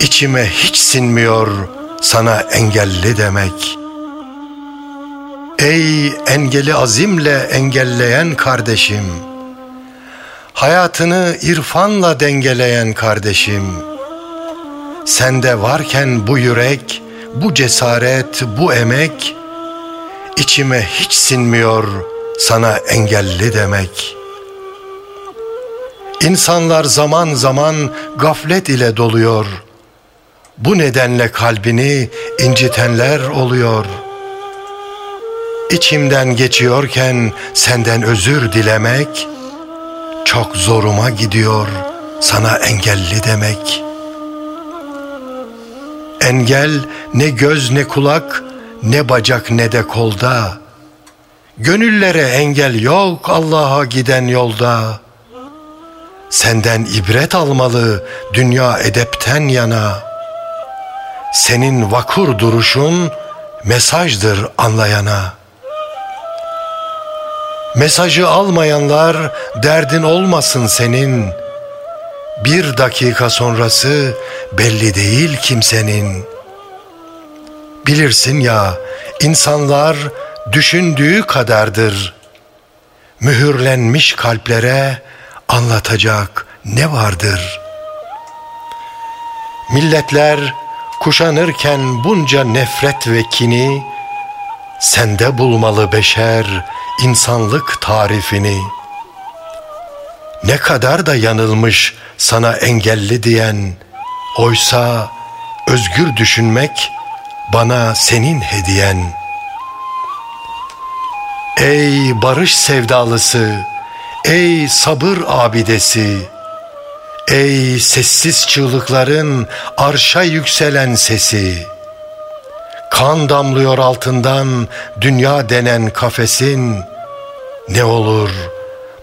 İçime hiç sinmiyor sana engelli demek. Ey engeli azimle engelleyen kardeşim, hayatını irfanla dengeleyen kardeşim, sende varken bu yürek, bu cesaret, bu emek, içime hiç sinmiyor sana engelli demek.'' İnsanlar zaman zaman gaflet ile doluyor. Bu nedenle kalbini incitenler oluyor. İçimden geçiyorken senden özür dilemek çok zoruma gidiyor sana engelli demek. Engel ne göz ne kulak ne bacak ne de kolda. Gönüllere engel yok Allah'a giden yolda.'' Senden ibret almalı dünya edepten yana. Senin vakur duruşun mesajdır anlayana. Mesajı almayanlar derdin olmasın senin. Bir dakika sonrası belli değil kimsenin. Bilirsin ya insanlar düşündüğü kadardır. Mühürlenmiş kalplere anlatacak ne vardır? Milletler kuşanırken bunca nefret ve kini, sende bulmalı beşer insanlık tarifini. Ne kadar da yanılmış sana engelli diyen, oysa özgür düşünmek bana senin hediyen. Ey barış sevdalısı, Ey sabır abidesi, ey sessiz çığlıkların arşa yükselen sesi. Kan damlıyor altından dünya denen kafesin. Ne olur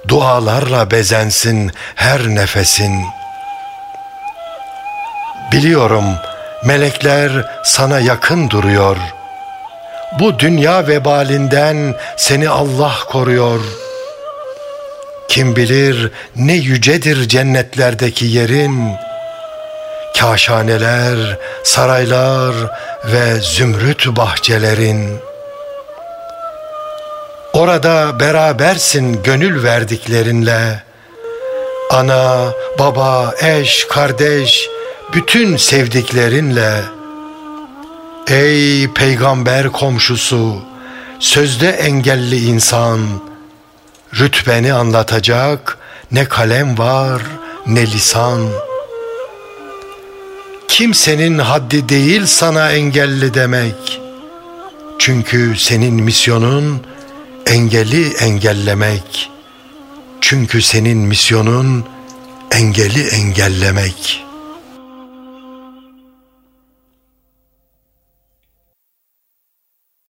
dualarla bezensin her nefesin. Biliyorum melekler sana yakın duruyor. Bu dünya vebalinden seni Allah koruyor.'' Kim bilir ne yücedir cennetlerdeki yerin, Kaşaneler, saraylar ve zümrüt bahçelerin. Orada berabersin gönül verdiklerinle, Ana, baba, eş, kardeş, bütün sevdiklerinle. Ey peygamber komşusu, sözde engelli insan.'' Rütbeni anlatacak ne kalem var ne lisan. Kimsenin haddi değil sana engelli demek. Çünkü senin misyonun engeli engellemek. Çünkü senin misyonun engeli engellemek.''